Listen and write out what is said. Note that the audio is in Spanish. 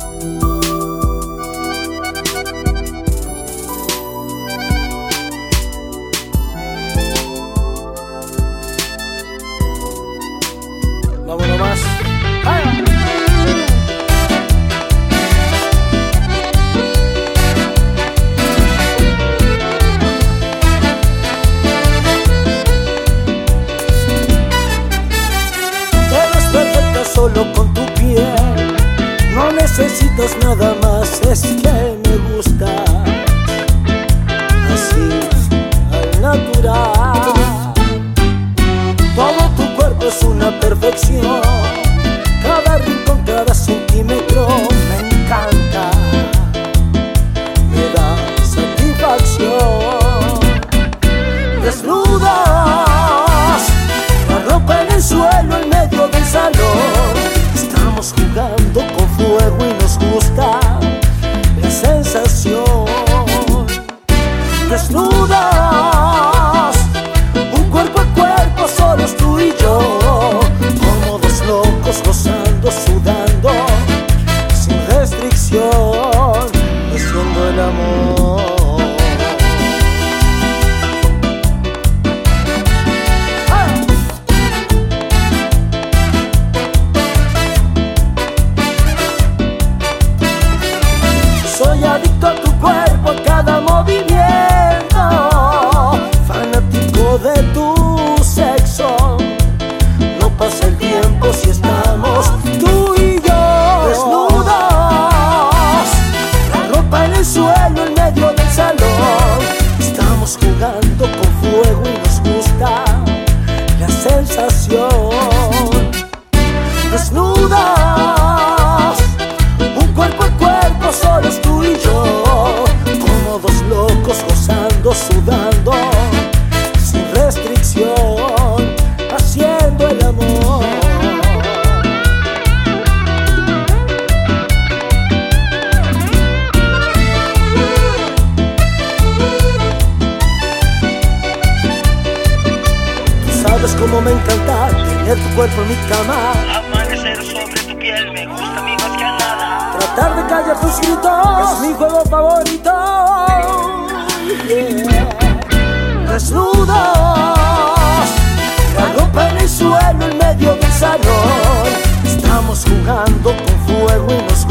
Música necesitas nada más, es que me gusta. Así, al natural. Todo tu cuerpo es una perfección. Cada rincón, cada centímetro me encanta. Me da satisfacción. Desnudas, la ropa en el suelo en medio del salón. Estamos jugando gozando, sudando, sin restricción, haciendo el amor. Tú sabes cómo me encanta tener tu cuerpo en mi cama. Amanecer sobre tu piel me gusta a mí más que nada. Tratar de callar tus gritos es mi juego favorito. Desnudos, ropa en el suelo en medio del salón. Estamos jugando con fuego y nos